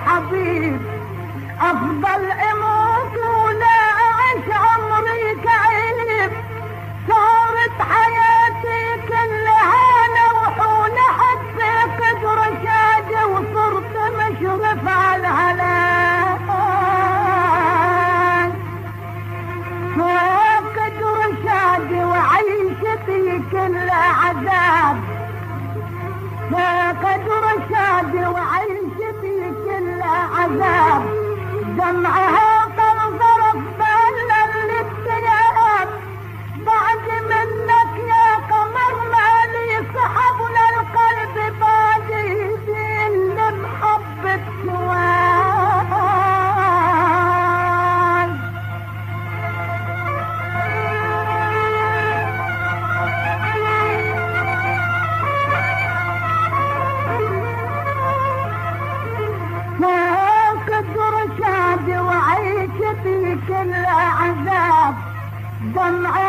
الحبيب أفضل أموت ولا أعيش عمري كعيب صارت حياتي كلها نوح حتى قدر شادي وصرت مشرف على الهلاك فاقد رشادي وعيشتي كلها عذاب. فاقد رشادي وعيشتي كلها رشادي